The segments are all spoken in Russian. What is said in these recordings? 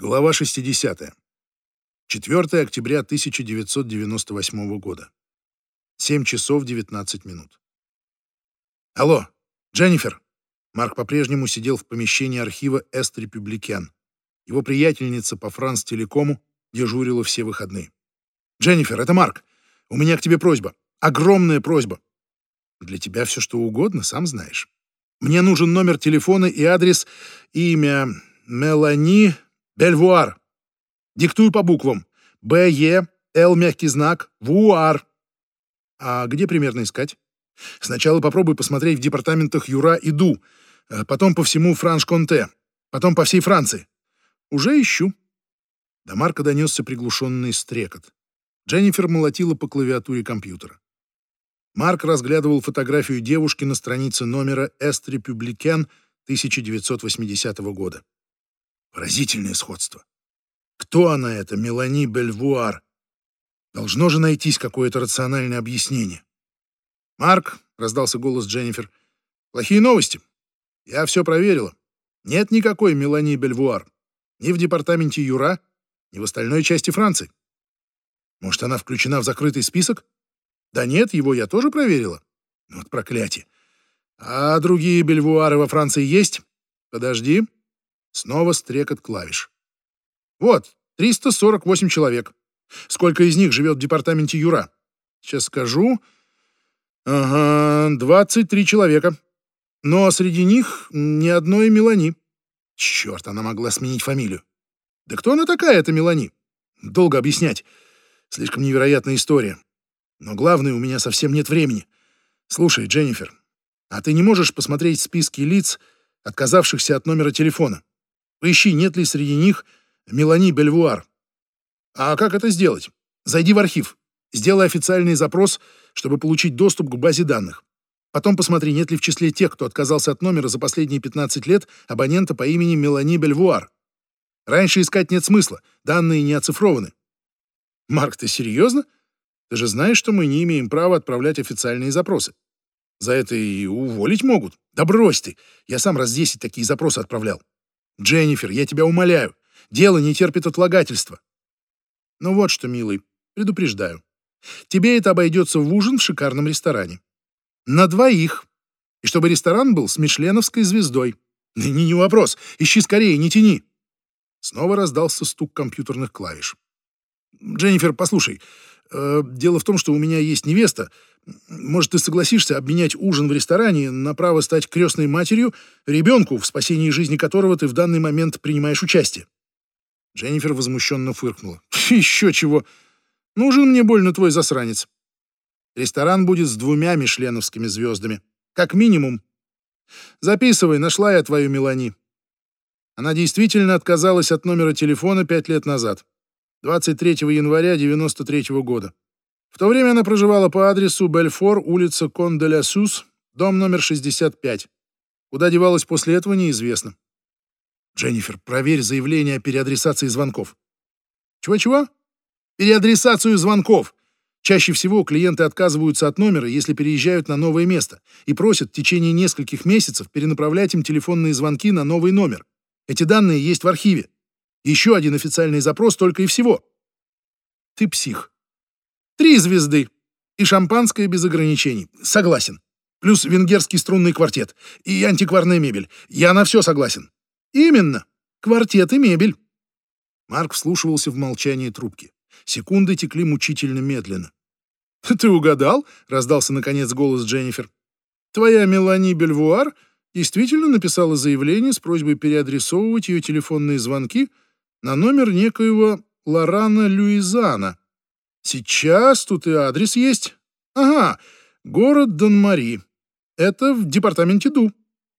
Глава 60. 4 октября 1998 года. 7 часов 19 минут. Алло, Дженнифер. Марк по-прежнему сидел в помещении архива Эст Републикан. Его приятельница по Франс Телекому дежурила все выходные. Дженнифер, это Марк. У меня к тебе просьба. Огромная просьба. Для тебя все что угодно, сам знаешь. Мне нужен номер телефона и адрес, имя Мелани Бельвуар. Диктую по буквам. Б, Е, Л, мягкий знак, Вуар. А где примерно искать? Сначала попробуй посмотреть в департаментах Юра и Ду, э, потом по всему Франш-Конте, потом по всей Франции. Уже ищу. До Марка донесся приглушенный стрекот. Дженнифер молотила по клавиатуре компьютера. Марк разглядывал фотографию девушки на странице номера «Эст Републикен» 1980 года. Поразительное сходство. Кто она эта, Мелани Бельвуар? Должно же найтись какое-то рациональное объяснение. «Марк», — раздался голос Дженнифер, — «плохие новости. Я все проверила. Нет никакой Мелани Бельвуар. Ни в департаменте Юра, ни в остальной части Франции. Может, она включена в закрытый список? Да нет, его я тоже проверила. Вот проклятие. А другие бельвуары во Франции есть? Подожди. Снова стрекот клавиш. Вот, 348 человек. Сколько из них живет в департаменте Юра? Сейчас скажу. Ага, 23 человека. Но среди них ни одной Мелани. Черт, она могла сменить фамилию. Да кто она такая, эта Мелани? Долго объяснять. Слишком невероятная история. Но главное, у меня совсем нет времени. Слушай, Дженнифер, а ты не можешь посмотреть списки лиц, отказавшихся от номера телефона? Поищи, нет ли среди них Мелани Бельвуар. А как это сделать? Зайди в архив, сделай официальный запрос, чтобы получить доступ к базе данных. Потом посмотри, нет ли в числе тех, кто отказался от номера за последние 15 лет, абонента по имени Мелани Бельвуар. Раньше искать нет смысла, данные не оцифрованы. Марк, ты серьезно? Ты же знаешь, что мы не имеем права отправлять официальные запросы. За это и уволить могут. Да брось ты, я сам раз десять такие запросы отправлял. Дженнифер, я тебя умоляю, дело не терпит отлагательства. Ну вот что, милый, предупреждаю. Тебе это обойдется в ужин в шикарном ресторане. На двоих. И чтобы ресторан был с мишленовской звездой. Не, не вопрос, ищи скорее, не тяни. Снова раздался стук компьютерных клавиш. Дженнифер, послушай, э, дело в том, что у меня есть невеста. Может, ты согласишься обменять ужин в ресторане на право стать крестной матерью ребенку, в спасении жизни которого ты в данный момент принимаешь участие?» Дженнифер возмущенно фыркнула. «Еще чего! Нужен мне больно твой засранец. Ресторан будет с двумя мишленовскими звездами. Как минимум. Записывай, нашла я твою Мелани. Она действительно отказалась от номера телефона пять лет назад. 23 января 93 -го года. В то время она проживала по адресу Бельфор, улица Кон-де-ля-Сус, дом номер 65. Куда девалась после этого, неизвестно. Дженнифер, проверь заявление о переадресации звонков. Чего-чего? Переадресацию звонков. Чаще всего клиенты отказываются от номера, если переезжают на новое место, и просят в течение нескольких месяцев перенаправлять им телефонные звонки на новый номер. Эти данные есть в архиве. Еще один официальный запрос только и всего. Ты псих. Три звезды. И шампанское без ограничений. Согласен. Плюс венгерский струнный квартет. И антикварная мебель. Я на все согласен. Именно. Квартет и мебель. Марк вслушивался в молчание трубки. Секунды текли мучительно медленно. «Ты угадал?» — раздался, наконец, голос Дженнифер. «Твоя Мелани Бельвуар действительно написала заявление с просьбой переадресовывать ее телефонные звонки на номер некоего Лорана Люизана. Сейчас тут и адрес есть. Ага, город Дон-Мари. Это в департаменте Ду.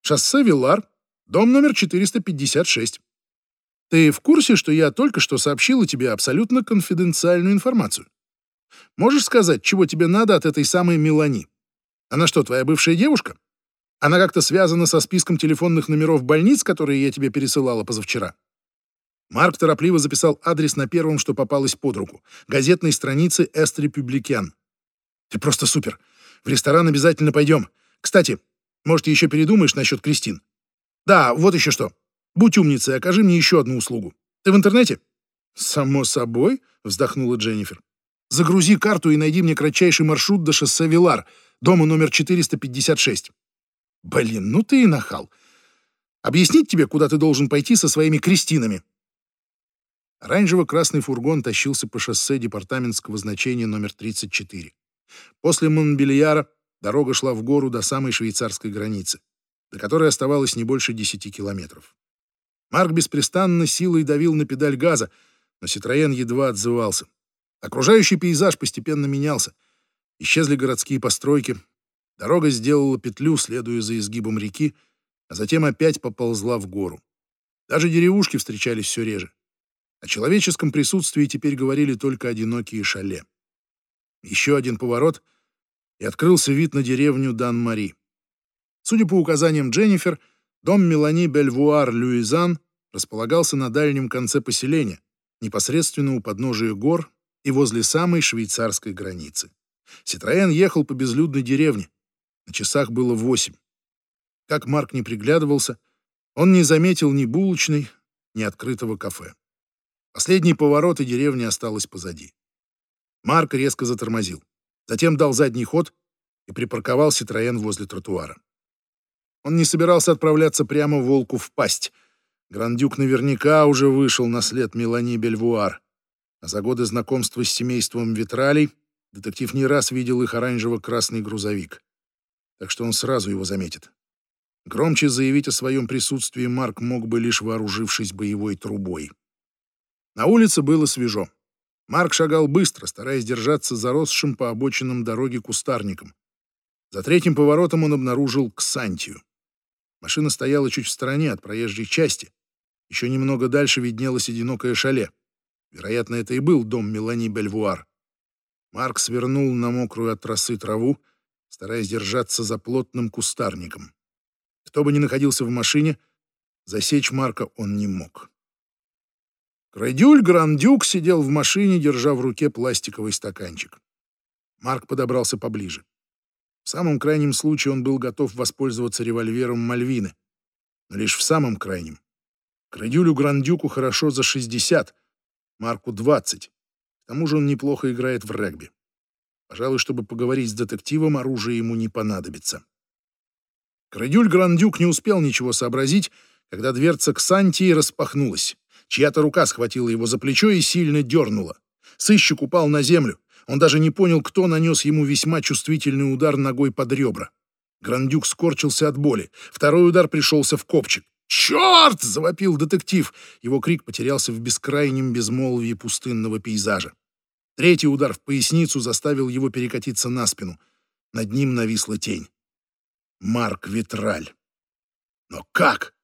Шоссе Вилар, дом номер 456. Ты в курсе, что я только что сообщила тебе абсолютно конфиденциальную информацию? Можешь сказать, чего тебе надо от этой самой Мелани? Она что, твоя бывшая девушка? Она как-то связана со списком телефонных номеров больниц, которые я тебе пересылала позавчера? Марк торопливо записал адрес на первом, что попалось под руку. Газетной страницы «Эст Републикян». «Ты просто супер! В ресторан обязательно пойдем. Кстати, может, еще передумаешь насчет Кристин? Да, вот еще что. Будь умницей, окажи мне еще одну услугу. Ты в интернете? Само собой, вздохнула Дженнифер. Загрузи карту и найди мне кратчайший маршрут до шоссе Вилар, дома номер 456. Блин, ну ты и нахал. Объяснить тебе, куда ты должен пойти со своими крестинами. Оранжево-красный фургон тащился по шоссе департаментского значения номер 34. После Монбельяра дорога шла в гору до самой швейцарской границы, до которой оставалось не больше 10 километров. Марк беспрестанно силой давил на педаль газа, но Ситроен едва отзывался. Окружающий пейзаж постепенно менялся. Исчезли городские постройки. Дорога сделала петлю, следуя за изгибом реки, а затем опять поползла в гору. Даже деревушки встречались все реже. О человеческом присутствии теперь говорили только одинокие шале. Еще один поворот, и открылся вид на деревню Дан-Мари. Судя по указаниям Дженнифер, дом Мелани Бельвуар-Люизан располагался на дальнем конце поселения, непосредственно у подножия гор и возле самой швейцарской границы. Ситроен ехал по безлюдной деревне. На часах было восемь. Как Марк не приглядывался, он не заметил ни булочной, ни открытого кафе. Последний поворот, и деревня осталась позади. Марк резко затормозил. Затем дал задний ход и припарковал Ситроен возле тротуара. Он не собирался отправляться прямо волку в пасть. Грандюк наверняка уже вышел на след Мелани Бельвуар. А за годы знакомства с семейством Витралей детектив не раз видел их оранжево-красный грузовик. Так что он сразу его заметит. Громче заявить о своем присутствии Марк мог бы, лишь вооружившись боевой трубой. На улице было свежо. Марк шагал быстро, стараясь держаться заросшим по обочинам дороги кустарником. За третьим поворотом он обнаружил Ксантию. Машина стояла чуть в стороне от проезжей части. Еще немного дальше виднелось одинокое шале. Вероятно, это и был дом Мелани Бельвуар. Марк свернул на мокрую от тросы траву, стараясь держаться за плотным кустарником. Кто бы ни находился в машине, засечь Марка он не мог. Крайдюль Грандюк сидел в машине, держа в руке пластиковый стаканчик. Марк подобрался поближе. В самом крайнем случае он был готов воспользоваться револьвером Мальвины. Но лишь в самом крайнем. Крайдюлю Грандюку хорошо за 60, Марку 20. К тому же он неплохо играет в регби. Пожалуй, чтобы поговорить с детективом, оружие ему не понадобится. Крайдюль Грандюк не успел ничего сообразить, когда дверца к Сантии распахнулась. Чья-то рука схватила его за плечо и сильно дернула. Сыщик упал на землю. Он даже не понял, кто нанес ему весьма чувствительный удар ногой под ребра. Грандюк скорчился от боли. Второй удар пришелся в копчик. «Черт!» — завопил детектив. Его крик потерялся в бескрайнем безмолвии пустынного пейзажа. Третий удар в поясницу заставил его перекатиться на спину. Над ним нависла тень. Марк Витраль. Но как?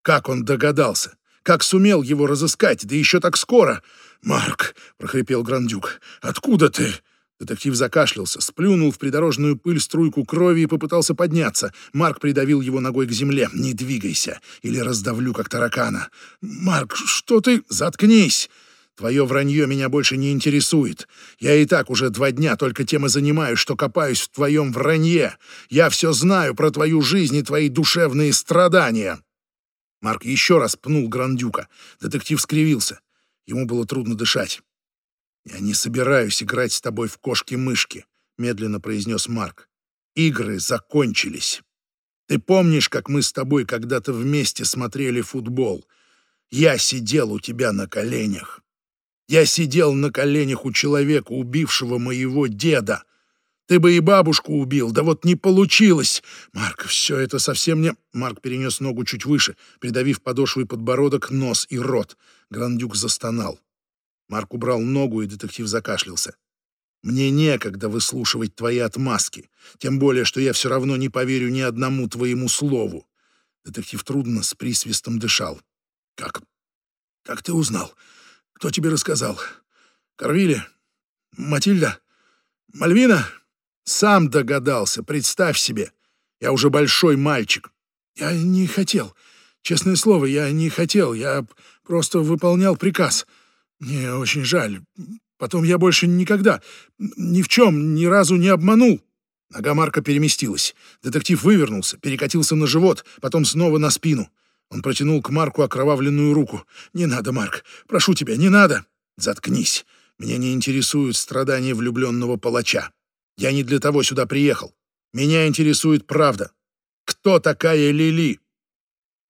Как он догадался? Как сумел его разыскать, да еще так скоро? «Марк!» — прохрипел Грандюк. «Откуда ты?» Детектив закашлялся, сплюнул в придорожную пыль струйку крови и попытался подняться. Марк придавил его ногой к земле. «Не двигайся, или раздавлю, как таракана». «Марк, что ты...» «Заткнись!» Твое вранье меня больше не интересует. Я и так уже два дня только тем и занимаюсь, что копаюсь в твоем вранье. Я все знаю про твою жизнь и твои душевные страдания. Марк еще раз пнул Грандюка. Детектив скривился. Ему было трудно дышать. «Я не собираюсь играть с тобой в кошки-мышки», — медленно произнес Марк. «Игры закончились. Ты помнишь, как мы с тобой когда-то вместе смотрели футбол? Я сидел у тебя на коленях. Я сидел на коленях у человека, убившего моего деда. Ты бы и бабушку убил, да вот не получилось. Марк, все это совсем не... Марк перенес ногу чуть выше, придавив подошвой подбородок, нос и рот. Грандюк застонал. Марк убрал ногу, и детектив закашлялся. Мне некогда выслушивать твои отмазки, тем более, что я все равно не поверю ни одному твоему слову. Детектив трудно с присвистом дышал. Как? Как ты узнал? Кто тебе рассказал? Корвили? Матильда? Мальвина? Сам догадался, представь себе. Я уже большой мальчик. Я не хотел. Честное слово, я не хотел. Я просто выполнял приказ. Мне очень жаль. Потом я больше никогда, ни в чем, ни разу не обманул. Нога Марка переместилась. Детектив вывернулся, перекатился на живот, потом снова на спину. Он протянул к Марку окровавленную руку. «Не надо, Марк! Прошу тебя, не надо!» «Заткнись! Меня не интересуют страдания влюбленного палача. Я не для того сюда приехал. Меня интересует правда. Кто такая Лили?»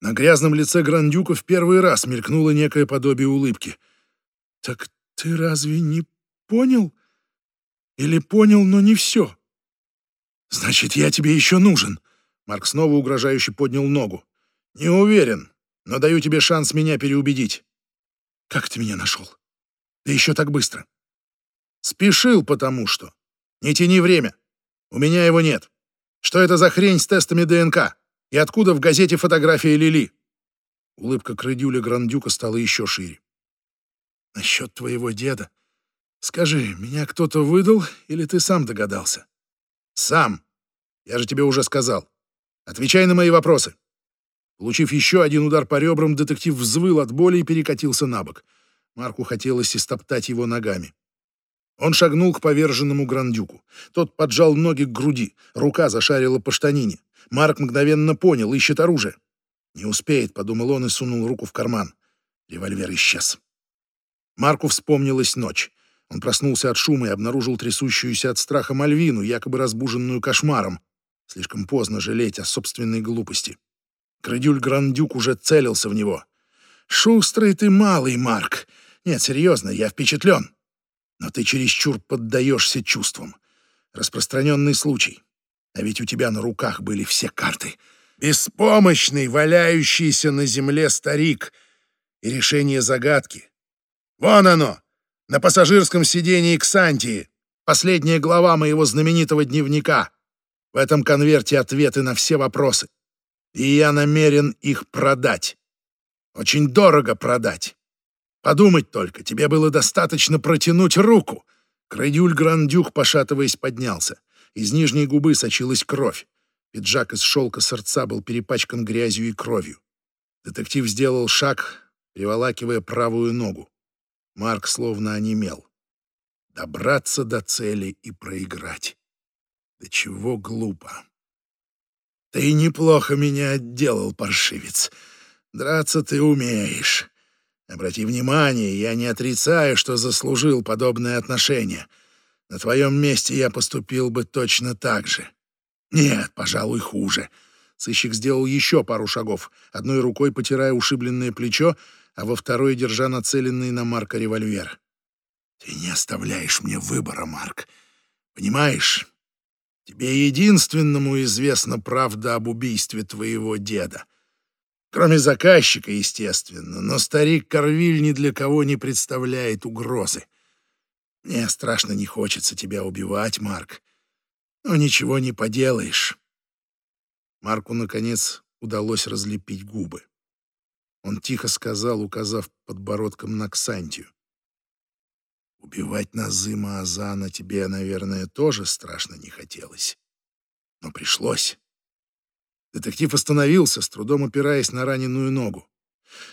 На грязном лице Грандюка в первый раз мелькнуло некое подобие улыбки. «Так ты разве не понял? Или понял, но не все?» «Значит, я тебе еще нужен!» Марк снова угрожающе поднял ногу. «Не уверен, но даю тебе шанс меня переубедить». «Как ты меня нашел? Да еще так быстро». «Спешил, потому что. Не тяни время. У меня его нет. Что это за хрень с тестами ДНК? И откуда в газете фотография Лили?» Улыбка Крыдюля Грандюка стала еще шире. «Насчет твоего деда. Скажи, меня кто-то выдал или ты сам догадался?» «Сам. Я же тебе уже сказал. Отвечай на мои вопросы». Получив еще один удар по ребрам, детектив взвыл от боли и перекатился на бок. Марку хотелось истоптать его ногами. Он шагнул к поверженному Грандюку. Тот поджал ноги к груди, рука зашарила по штанине. Марк мгновенно понял, ищет оружие. «Не успеет», — подумал он и сунул руку в карман. Револьвер исчез. Марку вспомнилась ночь. Он проснулся от шума и обнаружил трясущуюся от страха Мальвину, якобы разбуженную кошмаром. Слишком поздно жалеть о собственной глупости. Крадюль Грандюк уже целился в него. «Шустрый ты малый, Марк. Нет, серьезно, я впечатлен. Но ты чересчур поддаешься чувствам. Распространенный случай. А ведь у тебя на руках были все карты. Беспомощный, валяющийся на земле старик. И решение загадки. Вон оно, на пассажирском сидении Ксантии. Последняя глава моего знаменитого дневника. В этом конверте ответы на все вопросы. И я намерен их продать. Очень дорого продать. Подумать только, тебе было достаточно протянуть руку. Крайдюль Грандюк, пошатываясь, поднялся. Из нижней губы сочилась кровь. Пиджак из шелка сердца был перепачкан грязью и кровью. Детектив сделал шаг, приволакивая правую ногу. Марк словно онемел. Добраться до цели и проиграть. Да чего глупо. Ты неплохо меня отделал, паршивец. Драться ты умеешь. Обрати внимание, я не отрицаю, что заслужил подобное отношение. На твоем месте я поступил бы точно так же. Нет, пожалуй, хуже. Сыщик сделал еще пару шагов, одной рукой потирая ушибленное плечо, а во второй держа нацеленный на Марка револьвер. Ты не оставляешь мне выбора, Марк. Понимаешь? Тебе единственному известна правда об убийстве твоего деда. Кроме заказчика, естественно, но старик Корвиль ни для кого не представляет угрозы. Мне страшно не хочется тебя убивать, Марк, но ничего не поделаешь. Марку, наконец, удалось разлепить губы. Он тихо сказал, указав подбородком на Ксантию. «Убивать Назыма Азана тебе, наверное, тоже страшно не хотелось. Но пришлось. Детектив остановился, с трудом опираясь на раненую ногу.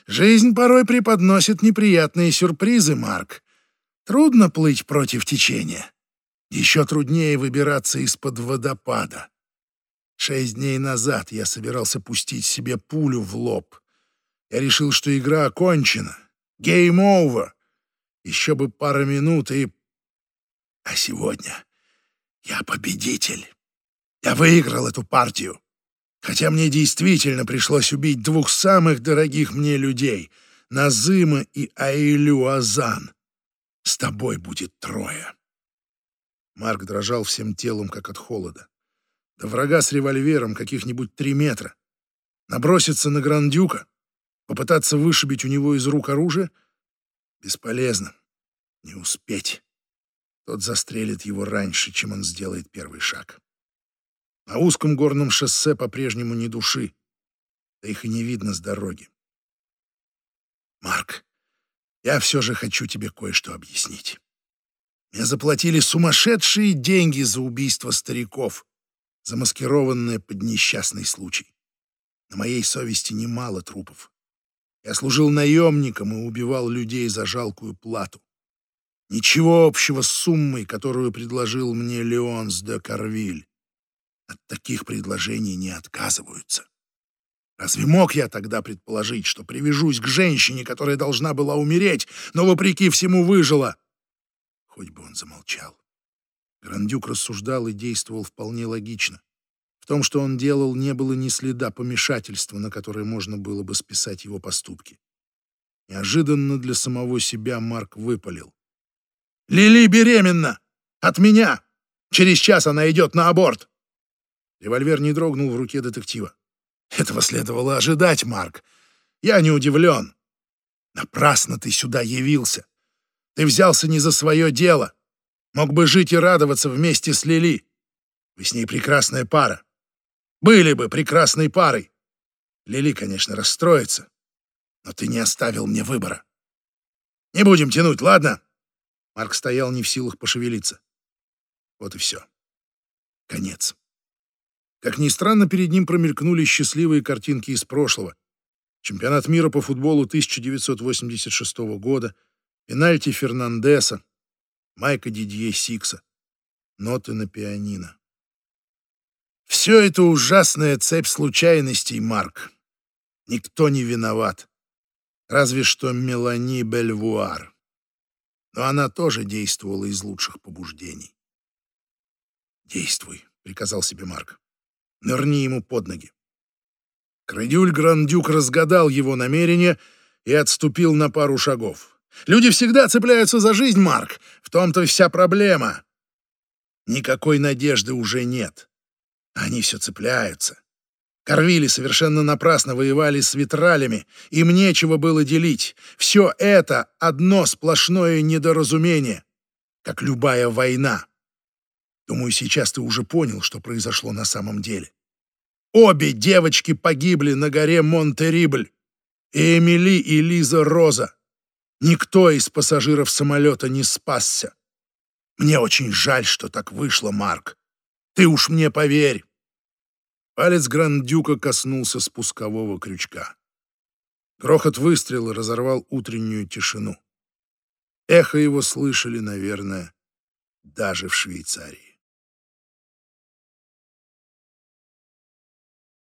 «Жизнь порой преподносит неприятные сюрпризы, Марк. Трудно плыть против течения. Еще труднее выбираться из-под водопада. Шесть дней назад я собирался пустить себе пулю в лоб. Я решил, что игра окончена. Over. Еще бы пара минут и... А сегодня я победитель. Я выиграл эту партию. Хотя мне действительно пришлось убить двух самых дорогих мне людей — Назыма и Аилю Азан. С тобой будет трое. Марк дрожал всем телом, как от холода. До врага с револьвером каких-нибудь три метра. Наброситься на Грандюка, попытаться вышибить у него из рук оружие — бесполезно. Не успеть. Тот застрелит его раньше, чем он сделает первый шаг. На узком горном шоссе по-прежнему ни души, да их и не видно с дороги. Марк, я все же хочу тебе кое-что объяснить. Мне заплатили сумасшедшие деньги за убийство стариков, замаскированное под несчастный случай. На моей совести немало трупов. Я служил наемником и убивал людей за жалкую плату. Ничего общего с суммой, которую предложил мне Леонс де Карвиль. От таких предложений не отказываются. Разве мог я тогда предположить, что привяжусь к женщине, которая должна была умереть, но вопреки всему выжила? Хоть бы он замолчал. Грандюк рассуждал и действовал вполне логично. В том, что он делал, не было ни следа помешательства, на которое можно было бы списать его поступки. Неожиданно для самого себя Марк выпалил. «Лили беременна! От меня! Через час она идет на аборт!» Револьвер не дрогнул в руке детектива. «Этого следовало ожидать, Марк. Я не удивлен. Напрасно ты сюда явился. Ты взялся не за свое дело. Мог бы жить и радоваться вместе с Лили. Вы с ней прекрасная пара. Были бы прекрасной парой. Лили, конечно, расстроится, но ты не оставил мне выбора. Не будем тянуть, ладно?» Марк стоял не в силах пошевелиться. Вот и все. Конец. Как ни странно, перед ним промелькнули счастливые картинки из прошлого. Чемпионат мира по футболу 1986 года, пенальти Фернандеса, Майка Дидье Сикса, ноты на пианино. Все это ужасная цепь случайностей, Марк. Никто не виноват. Разве что Мелани Бельвуар. Но она тоже действовала из лучших побуждений. «Действуй», — приказал себе Марк. «Нырни ему под ноги». Крадюль Грандюк разгадал его намерение и отступил на пару шагов. «Люди всегда цепляются за жизнь, Марк. В том-то вся проблема. Никакой надежды уже нет. Они все цепляются. Корвили совершенно напрасно воевали с витралями, им нечего было делить. Все это одно сплошное недоразумение, как любая война. Думаю, сейчас ты уже понял, что произошло на самом деле. Обе девочки погибли на горе Монтерибль. Эмили, и Лиза Роза. Никто из пассажиров самолета не спасся. Мне очень жаль, что так вышло, Марк. Ты уж мне поверь. Палец Грандюка коснулся спускового крючка. Грохот выстрела разорвал утреннюю тишину. Эхо его слышали, наверное, даже в Швейцарии.